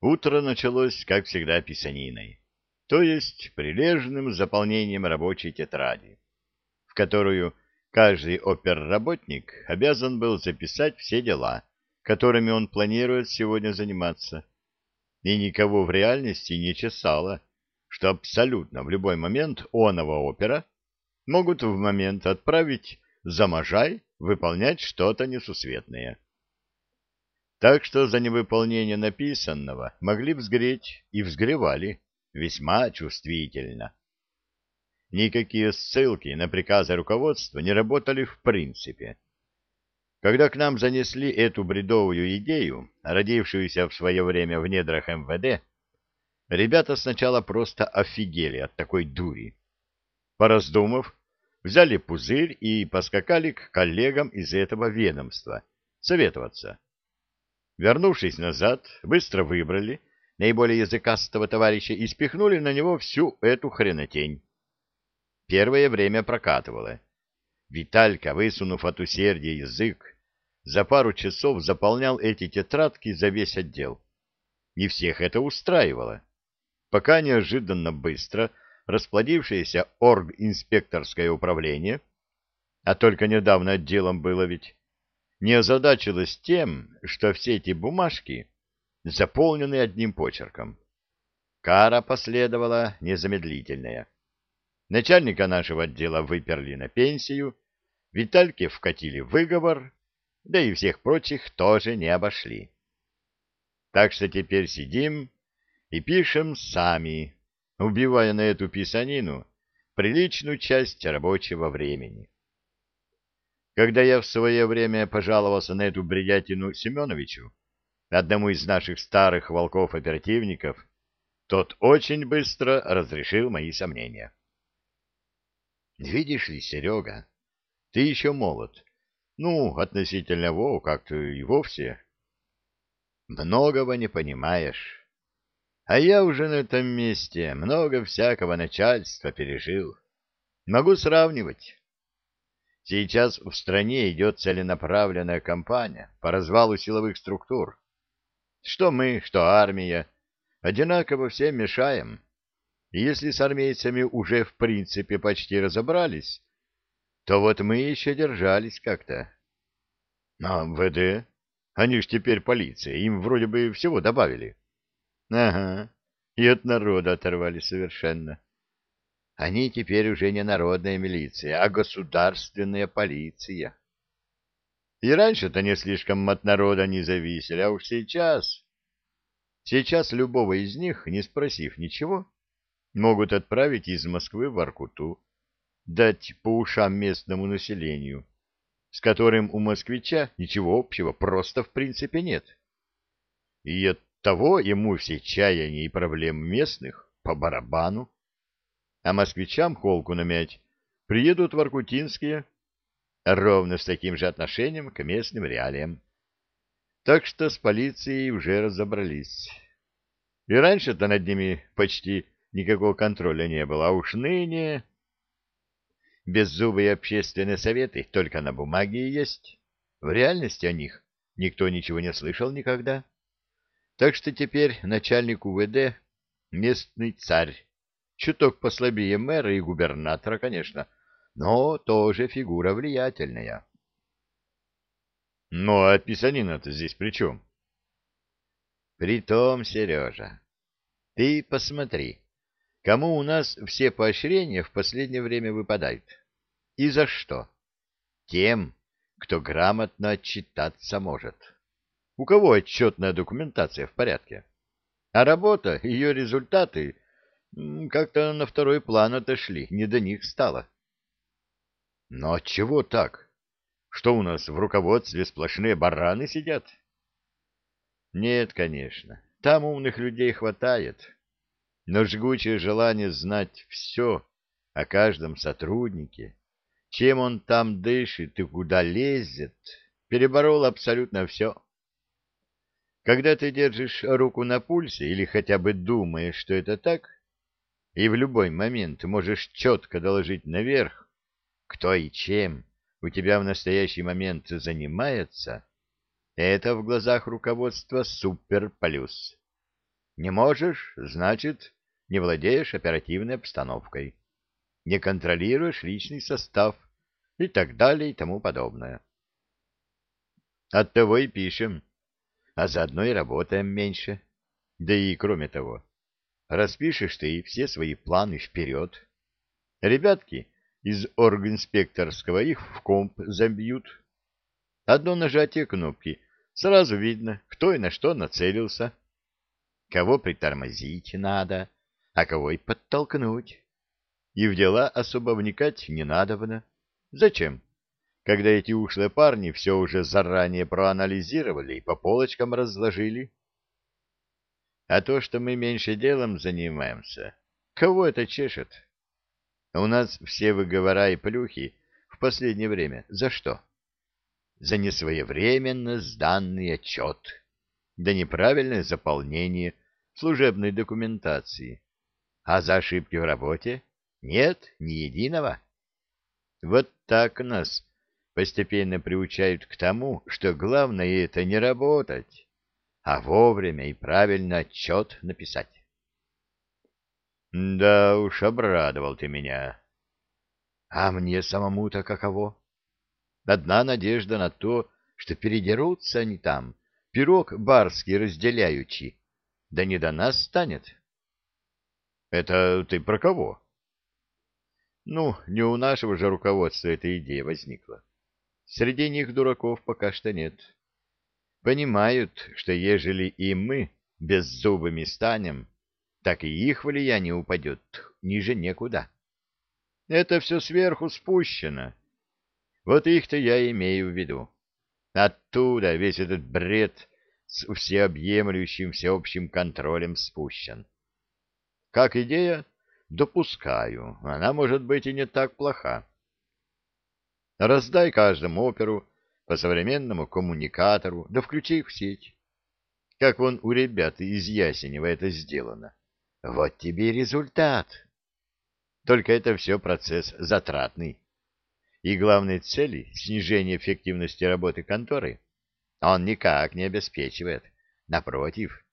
Утро началось, как всегда, писаниной, то есть прилежным заполнением рабочей тетради, в которую каждый оперработник обязан был записать все дела, которыми он планирует сегодня заниматься. И никого в реальности не чесало, что абсолютно в любой момент оного опера могут в момент отправить за Можай выполнять что-то несусветное. Так что за невыполнение написанного могли взгреть и взгревали весьма чувствительно. Никакие ссылки на приказы руководства не работали в принципе. Когда к нам занесли эту бредовую идею, родившуюся в свое время в недрах МВД, ребята сначала просто офигели от такой дури. Пораздумав, взяли пузырь и поскакали к коллегам из этого ведомства советоваться. Вернувшись назад, быстро выбрали наиболее языкастого товарища и спихнули на него всю эту хренотень. Первое время прокатывало. Виталька, высунув от усердия язык, за пару часов заполнял эти тетрадки за весь отдел. И всех это устраивало. Пока неожиданно быстро расплодившееся орг-инспекторское управление, а только недавно отделом было ведь, не озадачилось тем, что все эти бумажки заполнены одним почерком. Кара последовала незамедлительная. Начальника нашего отдела выперли на пенсию, Витальке вкатили выговор, да и всех прочих тоже не обошли. Так что теперь сидим и пишем сами, убивая на эту писанину приличную часть рабочего времени. Когда я в свое время пожаловался на эту бредятину Семеновичу, одному из наших старых волков-оперативников, тот очень быстро разрешил мои сомнения. Видишь ли, Серега, ты еще молод. Ну, относительно Вов как-то и вовсе. Многого не понимаешь. А я уже на этом месте много всякого начальства пережил. Могу сравнивать. Сейчас в стране идет целенаправленная кампания по развалу силовых структур. Что мы, что армия, одинаково всем мешаем. И если с армейцами уже в принципе почти разобрались, то вот мы еще держались как-то. А МВД? Они ж теперь полиция, им вроде бы всего добавили. Ага, и от народа оторвали совершенно. Они теперь уже не народная милиция, а государственная полиция. И раньше-то не слишком от народа не зависели, а уж сейчас... Сейчас любого из них, не спросив ничего, могут отправить из Москвы в Аркуту, дать по ушам местному населению, с которым у москвича ничего общего просто в принципе нет. И от того ему все чаяния и проблем местных по барабану. А москвичам холку намять приедут в Аркутинские ровно с таким же отношением к местным реалиям. Так что с полицией уже разобрались. И раньше-то над ними почти никакого контроля не было, а уж ныне... Беззубые общественные советы только на бумаге есть. В реальности о них никто ничего не слышал никогда. Так что теперь начальник УВД — местный царь. Чуток послабее мэра и губернатора, конечно, но тоже фигура влиятельная. Ну, а писанина-то здесь при чем? Притом, Сережа, ты посмотри, кому у нас все поощрения в последнее время выпадают. И за что? Тем, кто грамотно отчитаться может. У кого отчетная документация в порядке. А работа, ее результаты как-то на второй план отошли, не до них стало. Но отчего так? Что у нас в руководстве сплошные бараны сидят? Нет, конечно, там умных людей хватает. Но жгучее желание знать все о каждом сотруднике, чем он там дышит и куда лезет, переборол абсолютно все. Когда ты держишь руку на пульсе или хотя бы думаешь, что это так, и в любой момент можешь четко доложить наверх, кто и чем у тебя в настоящий момент занимается, это в глазах руководства супер плюс. Не можешь, значит, не владеешь оперативной обстановкой, не контролируешь личный состав и так далее и тому подобное. Оттого и пишем, а заодно и работаем меньше. Да и кроме того, распишешь ты все свои планы вперед. Ребятки из оргинспекторского их в комп забьют. Одно нажатие кнопки, сразу видно, кто и на что нацелился. Кого притормозить надо, а кого и подтолкнуть. И в дела особо вникать не надобно. Зачем? Когда эти ушлые парни все уже заранее проанализировали и по полочкам разложили. А то, что мы меньше делом занимаемся, кого это чешет? У нас все выговора и плюхи в последнее время. За что? За несвоевременно сданный отчет, да неправильное заполнение служебной документации. А за ошибки в работе нет ни единого. Вот так нас постепенно приучают к тому, что главное это не работать, а вовремя и правильно отчет написать. Да уж, обрадовал ты меня. А мне самому-то каково? Одна надежда на то, что передерутся они там, пирог барский разделяючи, да не до нас станет. Это ты про кого? Ну, не у нашего же руководства эта идея возникла. Среди них дураков пока что нет понимают, что ежели и мы беззубыми станем, так и их влияние упадет ниже некуда. Это все сверху спущено. Вот их-то я имею в виду. Оттуда весь этот бред с всеобъемлющим всеобщим контролем спущен. Как идея, допускаю, она может быть и не так плоха. Раздай каждому оперу по современному коммуникатору, да включи их в сеть. Как вон у ребят из Ясенева это сделано. Вот тебе и результат. Только это все процесс затратный. И главной цели — снижения эффективности работы конторы — он никак не обеспечивает. Напротив,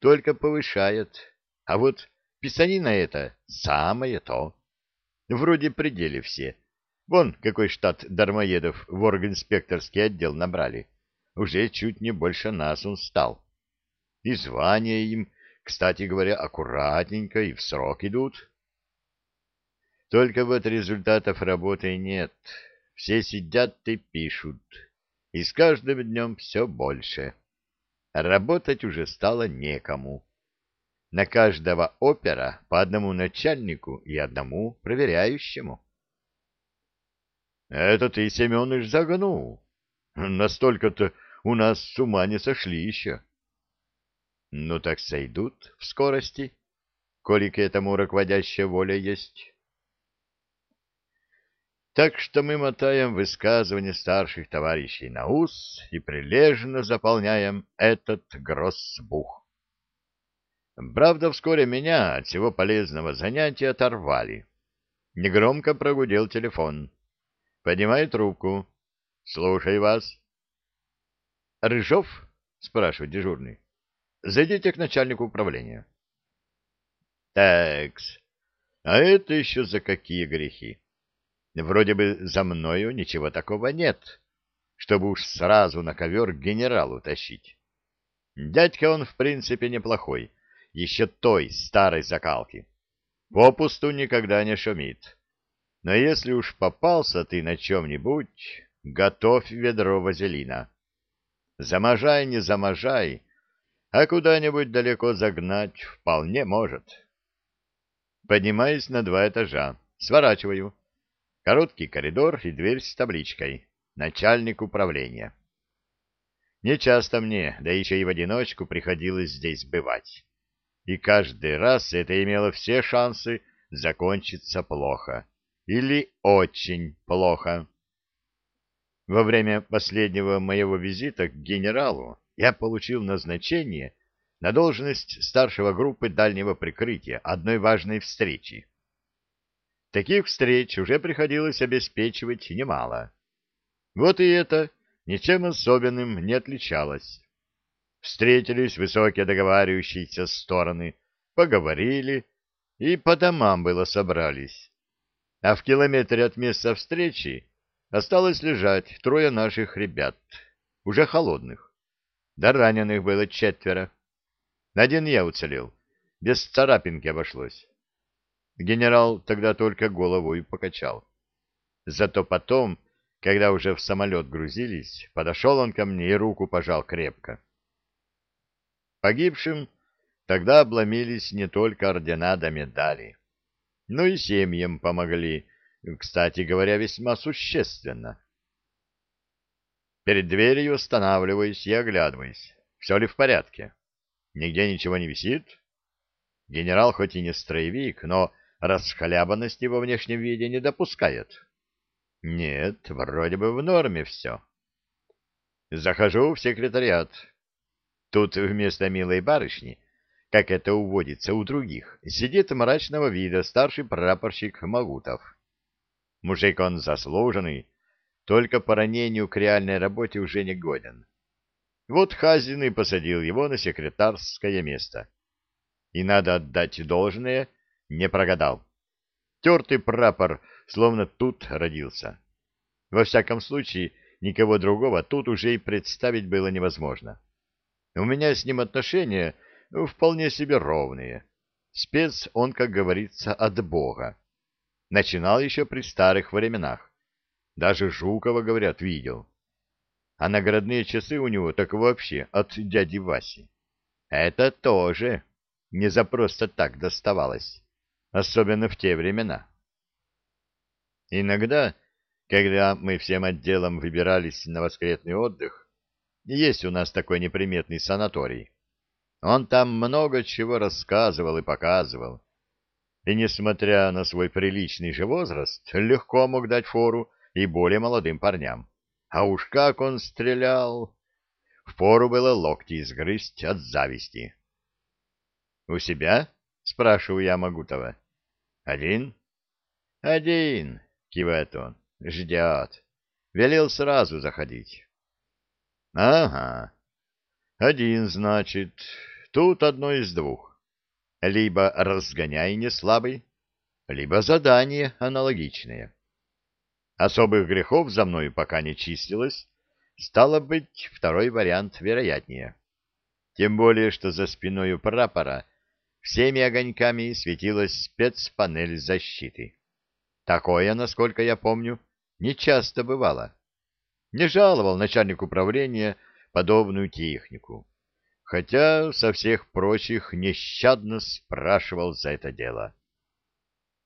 только повышает. А вот писанина это самое то. Вроде пределе все — Вон какой штат дармоедов в оргинспекторский отдел набрали. Уже чуть не больше нас он стал. И звания им, кстати говоря, аккуратненько и в срок идут. Только вот результатов работы нет. Все сидят и пишут. И с каждым днем все больше. Работать уже стало некому. На каждого опера по одному начальнику и одному проверяющему. Это ты, Семеныч, загнул. Настолько-то у нас с ума не сошли еще. Ну так сойдут в скорости, коли к этому руководящая воля есть. Так что мы мотаем высказывания старших товарищей на ус и прилежно заполняем этот гроссбух. Правда, вскоре меня от всего полезного занятия оторвали. Негромко прогудел телефон. Поднимает руку. Слушай вас. Рыжов? Спрашивает дежурный. Зайдите к начальнику управления. Такс. А это еще за какие грехи? Вроде бы за мною ничего такого нет, чтобы уж сразу на ковер к генералу тащить. Дядька он, в принципе, неплохой, еще той старой закалки. Попусту никогда не шумит. Но если уж попался ты на чем-нибудь, готовь ведро вазелина. Заможай, не заможай, а куда-нибудь далеко загнать вполне может. Поднимаюсь на два этажа, сворачиваю. Короткий коридор и дверь с табличкой «Начальник управления». Нечасто мне, да еще и в одиночку, приходилось здесь бывать. И каждый раз это имело все шансы закончиться плохо или очень плохо. Во время последнего моего визита к генералу я получил назначение на должность старшего группы дальнего прикрытия одной важной встречи. Таких встреч уже приходилось обеспечивать немало. Вот и это ничем особенным не отличалось. Встретились высокие договаривающиеся стороны, поговорили и по домам было собрались. А в километре от места встречи осталось лежать трое наших ребят, уже холодных. Да раненых было четверо. Один я уцелел, без царапинки обошлось. Генерал тогда только головой покачал. Зато потом, когда уже в самолет грузились, подошел он ко мне и руку пожал крепко. Погибшим тогда обломились не только ордена да медали, но и семьям помогли, кстати говоря, весьма существенно. Перед дверью останавливаюсь и оглядываюсь. Все ли в порядке? Нигде ничего не висит? Генерал хоть и не строевик, но расхлябанности во внешнем виде не допускает. Нет, вроде бы в норме все. Захожу в секретариат. Тут вместо милой барышни, как это уводится у других, сидит мрачного вида старший прапорщик Магутов. Мужик он заслуженный, только по ранению к реальной работе уже не годен. Вот Хазин и посадил его на секретарское место. И надо отдать должное, не прогадал. Тертый прапор, словно тут родился. Во всяком случае, никого другого тут уже и представить было невозможно. У меня с ним отношения вполне себе ровные. Спец он, как говорится, от Бога. Начинал еще при старых временах. Даже Жукова, говорят, видел. А наградные часы у него так вообще от дяди Васи. Это тоже не за просто так доставалось особенно в те времена. Иногда, когда мы всем отделом выбирались на воскресный отдых, есть у нас такой неприметный санаторий. Он там много чего рассказывал и показывал. И, несмотря на свой приличный же возраст, легко мог дать фору и более молодым парням. А уж как он стрелял! Впору было локти изгрызть от зависти. — У себя? — спрашиваю я Магутова. Один? Один, кивает он. Ждет. Велел сразу заходить. Ага. Один, значит. Тут одно из двух. Либо разгоняй не слабый, либо задание аналогичное. Особых грехов за мной пока не числилось, стало быть, второй вариант вероятнее. Тем более, что за спиной у прапора всеми огоньками светилась спецпанель защиты. Такое, насколько я помню, нечасто бывало. Не жаловал начальник управления подобную технику, хотя со всех прочих нещадно спрашивал за это дело.